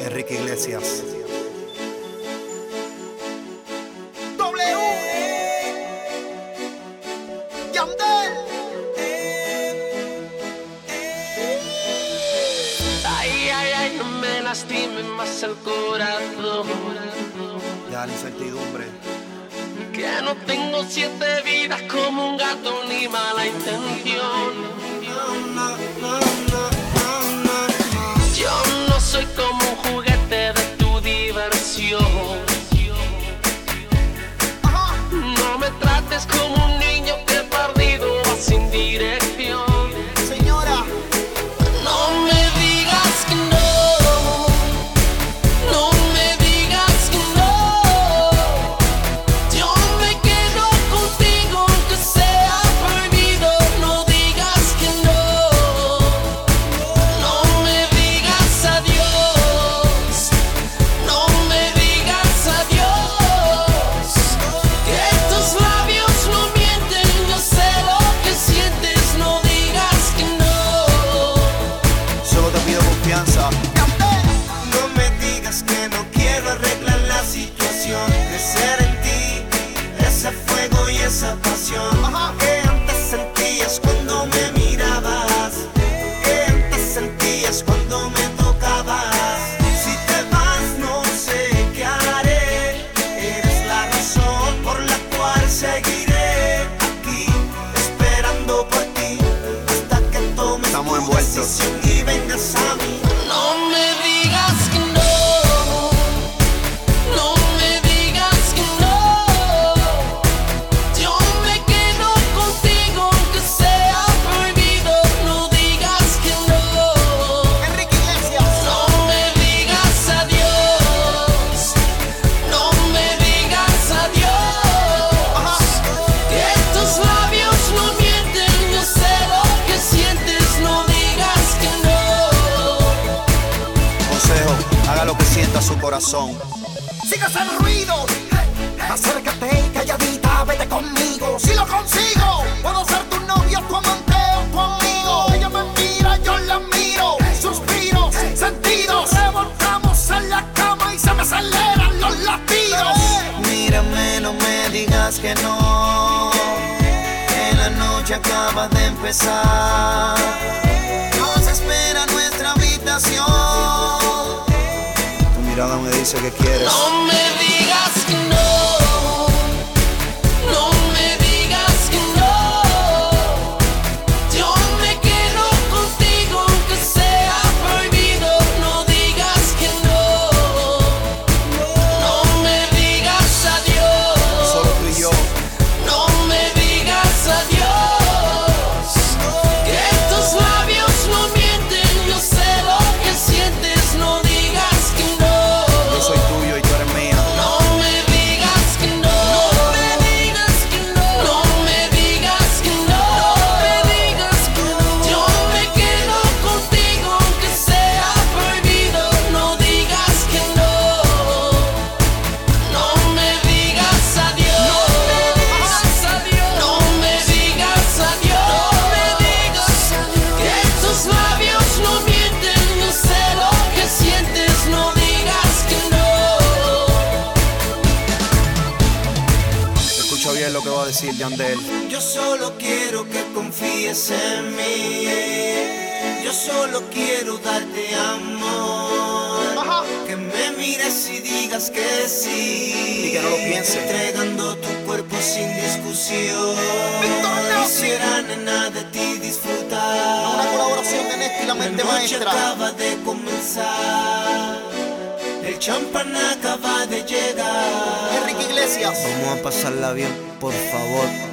Enrique Iglesias. W. Yandel. Ay, ay, ay, no me lastime más el corazón. Ya la incertidumbre. Que no tengo siete vidas como un gato ni mala intención. Confianza. No me digas que no quiero arreglar la situación. Crecer en ti, ese fuego y esa pasión que antes sentías cuando me mirabas, que antes sentías cuando me tocabas. Si te vas, no sé qué haré. Eres la razón por la cual seguiré aquí, esperando por ti hasta que tomes Estamos tu envueltos. decisión haga lo que sienta su corazón. Sigas el ruido. Acércate y calladita, vete conmigo. Si lo consigo, puedo ser tu novio, tu amante o tu amigo. Ella me mira, yo la miro. Suspiros, sentidos. Revolcamos en la cama y se me aceleran los latidos. Mírame, no me digas que no. Que la noche acaba de empezar. Nos espera nuestra habitación. Mirada me dice que quieres. Bien lo que va a decir Yandel. Yo solo quiero que confíes en mí. Yo solo quiero darte amor. Ajá. Que me mires y digas que sí. Y que no lo piense. Entregando tu cuerpo sin discusión. Nelson. Quisiera, nena, de ti disfrutar. Una colaboración de Nesti y la mente La noche maestra. acaba de comenzar. El champán acaba de llegar. Vamos a pasarla bien, por favor.